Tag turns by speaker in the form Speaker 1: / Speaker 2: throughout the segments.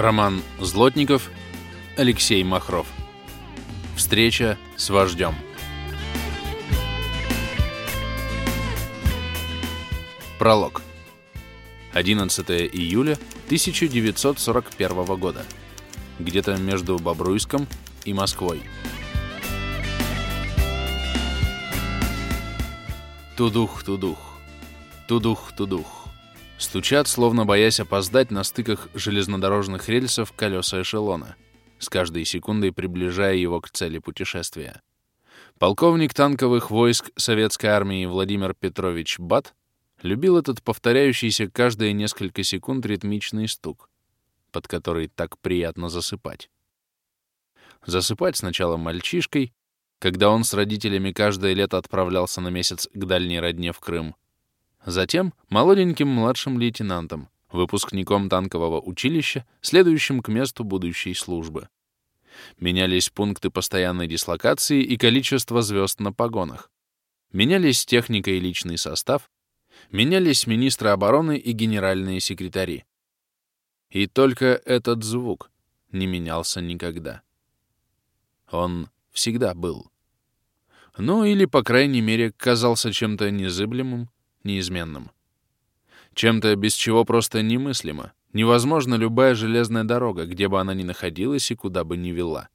Speaker 1: Роман Злотников, Алексей Махров. Встреча с вождем. Пролог. 11 июля 1941 года. Где-то между Бобруйском и Москвой. Тудух-тудух. Тудух-тудух. Стучат, словно боясь опоздать на стыках железнодорожных рельсов колеса эшелона, с каждой секундой приближая его к цели путешествия. Полковник танковых войск Советской армии Владимир Петрович Бат любил этот повторяющийся каждые несколько секунд ритмичный стук, под который так приятно засыпать. Засыпать сначала мальчишкой, когда он с родителями каждое лето отправлялся на месяц к дальней родне в Крым, Затем молоденьким младшим лейтенантом, выпускником танкового училища, следующим к месту будущей службы. Менялись пункты постоянной дислокации и количество звезд на погонах. Менялись техника и личный состав. Менялись министры обороны и генеральные секретари. И только этот звук не менялся никогда. Он всегда был. Ну или, по крайней мере, казался чем-то незыблемым, неизменным. Чем-то, без чего просто немыслимо, невозможно любая железная дорога, где бы она ни находилась и куда бы ни вела.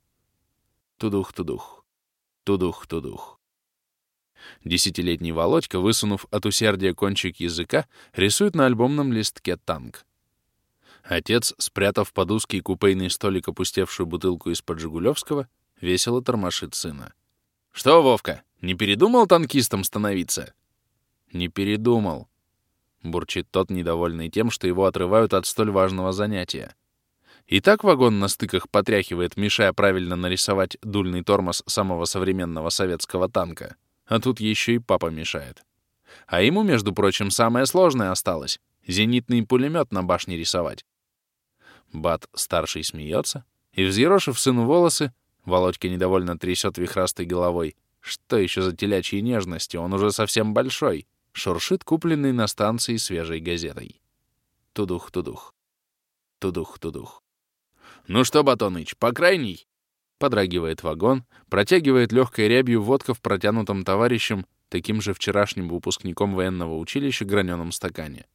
Speaker 1: Тудух-тудух, тудух-тудух. Десятилетний Володька, высунув от усердия кончик языка, рисует на альбомном листке танк. Отец, спрятав под узкий купейный столик опустевшую бутылку из-под Жигулевского, весело тормошит сына. «Что, Вовка, не передумал танкистом становиться?» Не передумал. Бурчит тот, недовольный тем, что его отрывают от столь важного занятия. И так вагон на стыках потряхивает, мешая правильно нарисовать дульный тормоз самого современного советского танка. А тут еще и папа мешает. А ему, между прочим, самое сложное осталось — зенитный пулемет на башне рисовать. Бат старший смеется, и, взъерошив сыну волосы, Володька недовольно трясет вихрастой головой. Что еще за телячьи нежности, он уже совсем большой шуршит купленный на станции свежей газетой. Тудух-тудух. Тудух-тудух. «Ну что, Батоныч, по крайней?» Подрагивает вагон, протягивает легкой рябью водка в протянутом товарищем, таким же вчерашним выпускником военного училища, граненом стакане.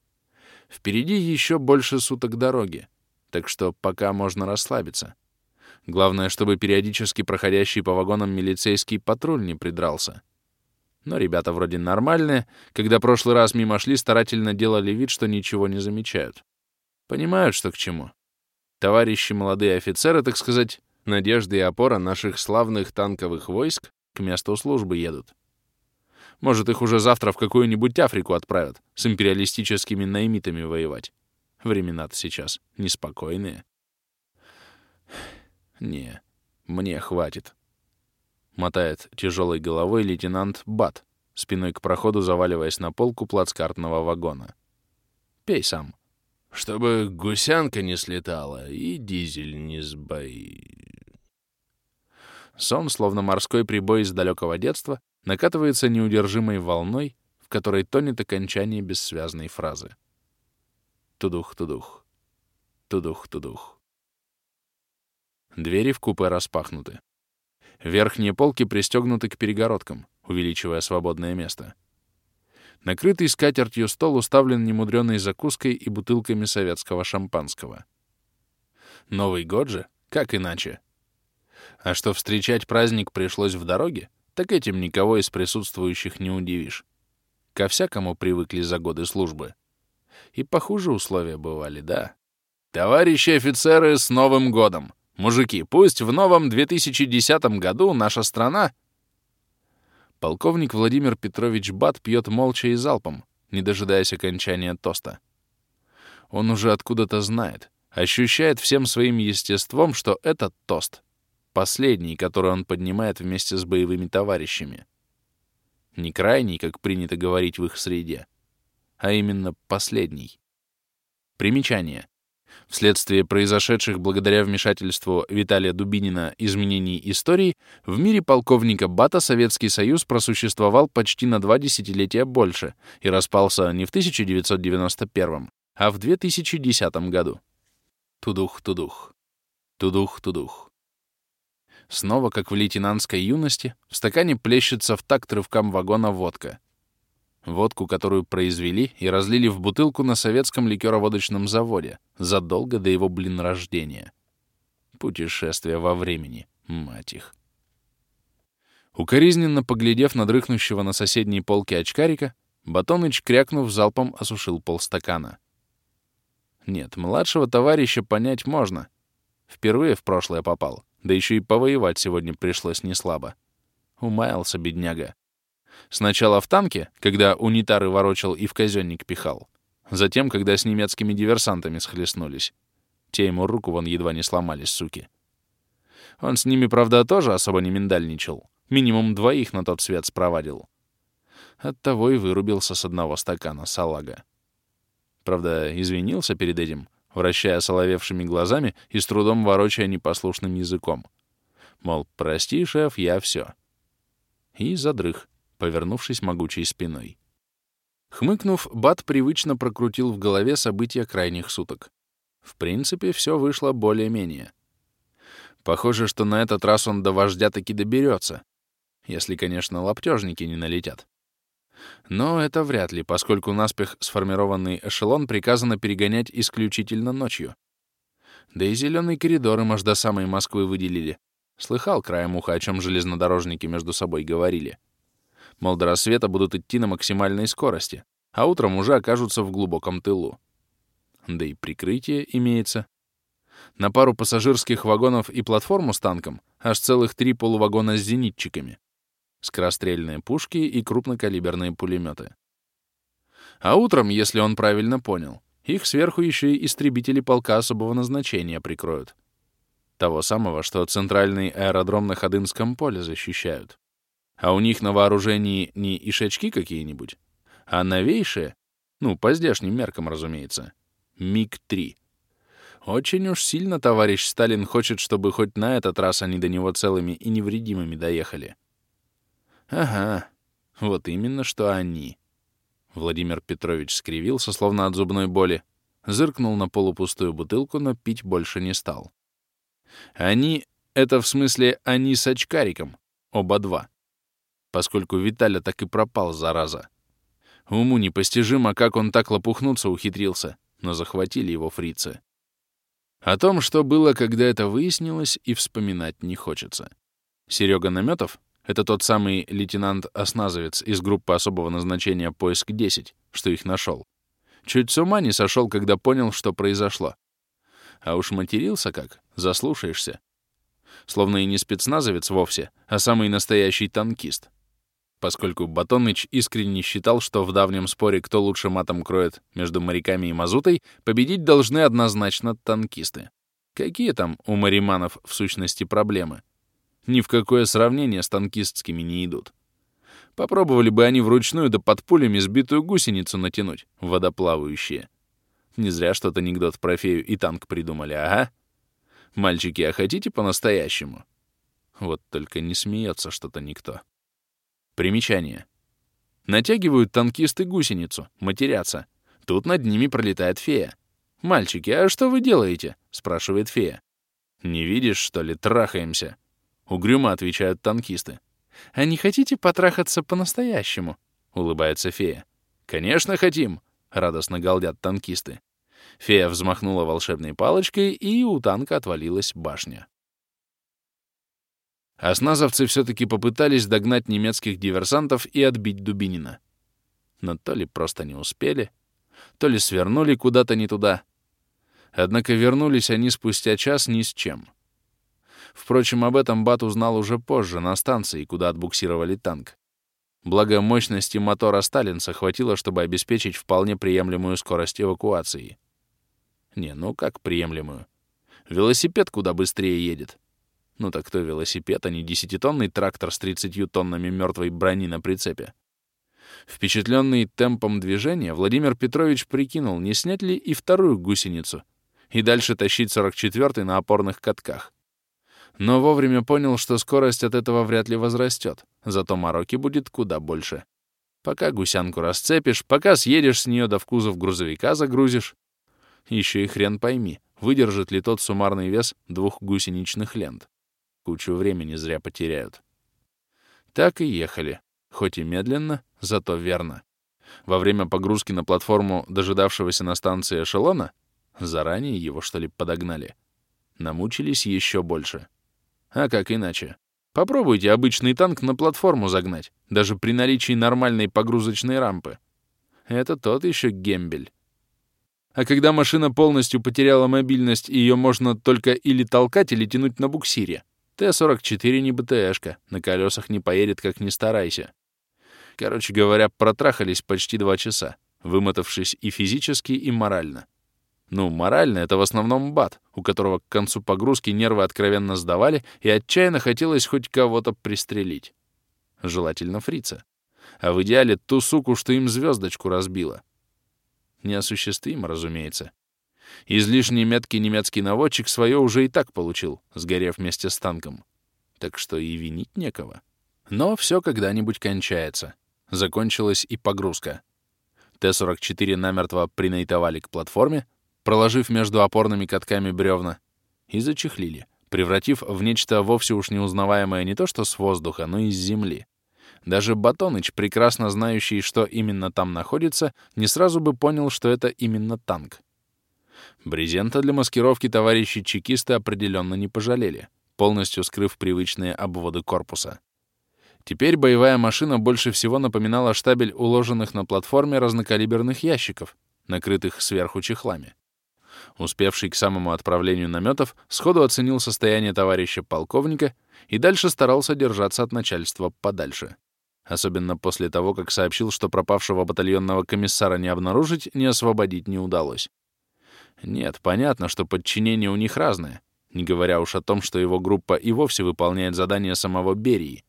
Speaker 1: Впереди еще больше суток дороги, так что пока можно расслабиться. Главное, чтобы периодически проходящий по вагонам милицейский патруль не придрался. Но ребята вроде нормальные, когда прошлый раз мимо шли, старательно делали вид, что ничего не замечают. Понимают, что к чему. Товарищи молодые офицеры, так сказать, надежды и опора наших славных танковых войск к месту службы едут. Может, их уже завтра в какую-нибудь Африку отправят с империалистическими наймитами воевать. Времена-то сейчас неспокойные. Не, мне хватит. Мотает тяжелой головой лейтенант Бат, спиной к проходу заваливаясь на полку плацкартного вагона. Пей сам. Чтобы гусянка не слетала и дизель не сбои. Сон, словно морской прибой из далекого детства, накатывается неудержимой волной, в которой тонет окончание бессвязной фразы. Тудух-тудух. Тудух-тудух. Двери в купе распахнуты. Верхние полки пристегнуты к перегородкам, увеличивая свободное место. Накрытый скатертью стол уставлен немудреной закуской и бутылками советского шампанского. Новый год же? Как иначе? А что встречать праздник пришлось в дороге, так этим никого из присутствующих не удивишь. Ко всякому привыкли за годы службы. И похуже условия бывали, да. «Товарищи офицеры, с Новым годом!» Мужики, пусть в новом 2010 году наша страна...» Полковник Владимир Петрович Бат пьет молча и залпом, не дожидаясь окончания тоста. Он уже откуда-то знает, ощущает всем своим естеством, что этот тост — последний, который он поднимает вместе с боевыми товарищами. Не крайний, как принято говорить в их среде, а именно последний. Примечание. Вследствие произошедших благодаря вмешательству Виталия Дубинина изменений истории, в мире полковника Бата Советский Союз просуществовал почти на два десятилетия больше и распался не в 1991, а в 2010 году. Тудух-тудух. Тудух-тудух. Снова, как в лейтенантской юности, в стакане плещется в такт рывкам вагона водка. Водку, которую произвели и разлили в бутылку на советском ликероводочном заводе задолго до его, блин, рождения. Путешествие во времени, мать их. Укоризненно поглядев на дрыхнущего на соседней полке очкарика, Батоныч, крякнув, залпом осушил полстакана. Нет, младшего товарища понять можно. Впервые в прошлое попал, да еще и повоевать сегодня пришлось неслабо. Умаялся бедняга. Сначала в танке, когда унитары ворочал и в казенник пихал. Затем, когда с немецкими диверсантами схлестнулись. Те ему руку вон едва не сломали, суки. Он с ними, правда, тоже особо не миндальничал. Минимум двоих на тот свет спровадил. Оттого и вырубился с одного стакана салага. Правда, извинился перед этим, вращая соловевшими глазами и с трудом ворочая непослушным языком. Мол, прости, шеф, я все. И задрых, повернувшись могучей спиной. Хмыкнув, Бат привычно прокрутил в голове события крайних суток. В принципе, все вышло более-менее. Похоже, что на этот раз он до вождя таки доберется, если, конечно, лаптежники не налетят. Но это вряд ли, поскольку наспех сформированный эшелон приказано перегонять исключительно ночью. Да и зеленый коридор им аж до самой Москвы выделили. Слыхал краем уха, о чем железнодорожники между собой говорили. Мол, до рассвета будут идти на максимальной скорости, а утром уже окажутся в глубоком тылу. Да и прикрытие имеется. На пару пассажирских вагонов и платформу с танком аж целых три полувагона с зенитчиками скорострельные пушки и крупнокалиберные пулеметы. А утром, если он правильно понял, их сверху еще и истребители полка особого назначения прикроют. Того самого, что центральный аэродром на Ходынском поле защищают. А у них на вооружении не ишачки какие-нибудь, а новейшие, ну, по здешним меркам, разумеется, МиГ-3. Очень уж сильно товарищ Сталин хочет, чтобы хоть на этот раз они до него целыми и невредимыми доехали. Ага, вот именно что они. Владимир Петрович скривился, словно от зубной боли, зыркнул на полупустую бутылку, но пить больше не стал. Они — это в смысле они с очкариком, оба два. Поскольку Виталя так и пропал, зараза. Уму непостижимо, как он так лопухнуться ухитрился, но захватили его фрицы. О том, что было, когда это выяснилось, и вспоминать не хочется. Серега Наметов, это тот самый лейтенант Осназовец из группы особого назначения «Поиск-10», что их нашел. Чуть с ума не сошел, когда понял, что произошло. А уж матерился как, заслушаешься. Словно и не спецназовец вовсе, а самый настоящий танкист. Поскольку Батоныч искренне считал, что в давнем споре, кто лучше матом кроет между моряками и мазутой, победить должны однозначно танкисты. Какие там у мариманов в сущности проблемы? ни в какое сравнение с танкистскими не идут. Попробовали бы они вручную да под пулями сбитую гусеницу натянуть, водоплавающие. Не зря что-то анекдот про фею и танк придумали, ага. Мальчики, а хотите по-настоящему? Вот только не смеется что-то никто. Примечание. Натягивают танкисты гусеницу, матерятся. Тут над ними пролетает фея. «Мальчики, а что вы делаете?» — спрашивает фея. «Не видишь, что ли, трахаемся?» Угрюмо отвечают танкисты. «А не хотите потрахаться по-настоящему?» — улыбается фея. «Конечно хотим!» — радостно галдят танкисты. Фея взмахнула волшебной палочкой, и у танка отвалилась башня. Осназовцы все-таки попытались догнать немецких диверсантов и отбить Дубинина. Но то ли просто не успели, то ли свернули куда-то не туда. Однако вернулись они спустя час ни с чем — Впрочем, об этом Бат узнал уже позже, на станции, куда отбуксировали танк. Благо, мощности мотора Сталинца хватило, чтобы обеспечить вполне приемлемую скорость эвакуации. Не, ну как приемлемую? Велосипед куда быстрее едет. Ну так кто велосипед, а не десятитонный трактор с 30 тоннами мертвой брони на прицепе? Впечатленный темпом движения, Владимир Петрович прикинул, не снять ли и вторую гусеницу, и дальше тащить 44-й на опорных катках но вовремя понял, что скорость от этого вряд ли возрастет, зато мороки будет куда больше. Пока гусянку расцепишь, пока съедешь с нее да в кузов грузовика загрузишь. Еще и хрен пойми, выдержит ли тот суммарный вес двух гусеничных лент. Кучу времени зря потеряют. Так и ехали, хоть и медленно, зато верно. Во время погрузки на платформу дожидавшегося на станции эшелона, заранее его, что ли, подогнали, намучились еще больше. А как иначе? Попробуйте обычный танк на платформу загнать, даже при наличии нормальной погрузочной рампы. Это тот еще гембель. А когда машина полностью потеряла мобильность, ее можно только или толкать, или тянуть на буксире. Т-44 не БТшка, на колесах не поедет, как ни старайся. Короче говоря, протрахались почти два часа, вымотавшись и физически, и морально. Ну, морально — это в основном бат, у которого к концу погрузки нервы откровенно сдавали, и отчаянно хотелось хоть кого-то пристрелить. Желательно фрица. А в идеале ту суку, что им звездочку разбила. Неосуществимо, разумеется. Излишне меткий немецкий наводчик свое уже и так получил, сгорев вместе с танком. Так что и винить некого. Но все когда-нибудь кончается. Закончилась и погрузка. Т-44 намертво принайтовали к платформе, проложив между опорными катками бревна, и зачехлили, превратив в нечто вовсе уж неузнаваемое не то что с воздуха, но и с земли. Даже Батоныч, прекрасно знающий, что именно там находится, не сразу бы понял, что это именно танк. Брезента для маскировки товарищи чекисты определенно не пожалели, полностью скрыв привычные обводы корпуса. Теперь боевая машина больше всего напоминала штабель уложенных на платформе разнокалиберных ящиков, накрытых сверху чехлами. Успевший к самому отправлению наметов, сходу оценил состояние товарища полковника и дальше старался держаться от начальства подальше. Особенно после того, как сообщил, что пропавшего батальонного комиссара не обнаружить, не освободить не удалось. Нет, понятно, что подчинение у них разное, не говоря уж о том, что его группа и вовсе выполняет задание самого Берии.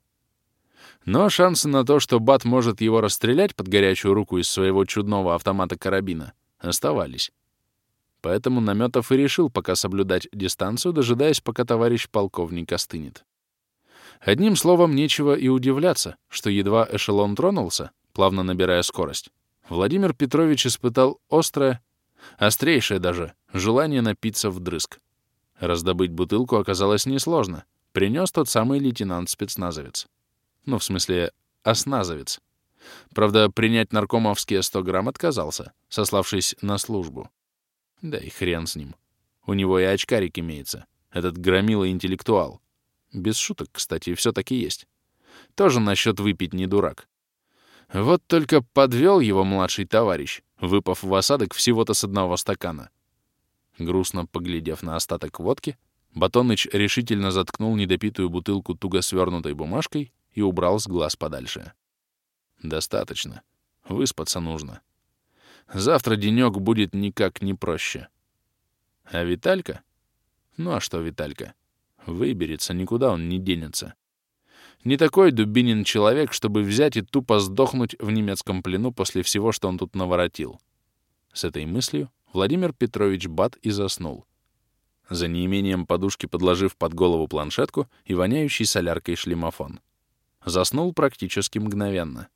Speaker 1: Но шансы на то, что Бат может его расстрелять под горячую руку из своего чудного автомата-карабина, оставались. Поэтому Наметов и решил пока соблюдать дистанцию, дожидаясь, пока товарищ полковник остынет. Одним словом, нечего и удивляться, что едва эшелон тронулся, плавно набирая скорость, Владимир Петрович испытал острое, острейшее даже, желание напиться вдрызг. Раздобыть бутылку оказалось несложно. Принес тот самый лейтенант-спецназовец. Ну, в смысле, осназовец. Правда, принять наркомовские 100 грамм отказался, сославшись на службу. Да и хрен с ним. У него и очкарик имеется. Этот громила интеллектуал. Без шуток, кстати, все-таки есть. Тоже насчет выпить не дурак. Вот только подвел его младший товарищ, выпав в осадок всего-то с одного стакана. Грустно поглядев на остаток водки, Батоныч решительно заткнул недопитую бутылку туго свернутой бумажкой и убрал с глаз подальше. Достаточно. Выспаться нужно. Завтра денек будет никак не проще. А Виталька? Ну а что Виталька? Выберется, никуда он не денется. Не такой Дубинин человек, чтобы взять и тупо сдохнуть в немецком плену после всего, что он тут наворотил. С этой мыслью Владимир Петрович Бат и заснул. За неимением подушки подложив под голову планшетку и воняющий соляркой шлемофон. Заснул практически мгновенно.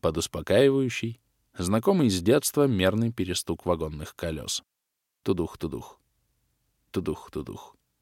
Speaker 1: Под успокаивающий, Знакомый с детства мерный перестук вагонных колес. Тудух-тудух. Тудух-тудух.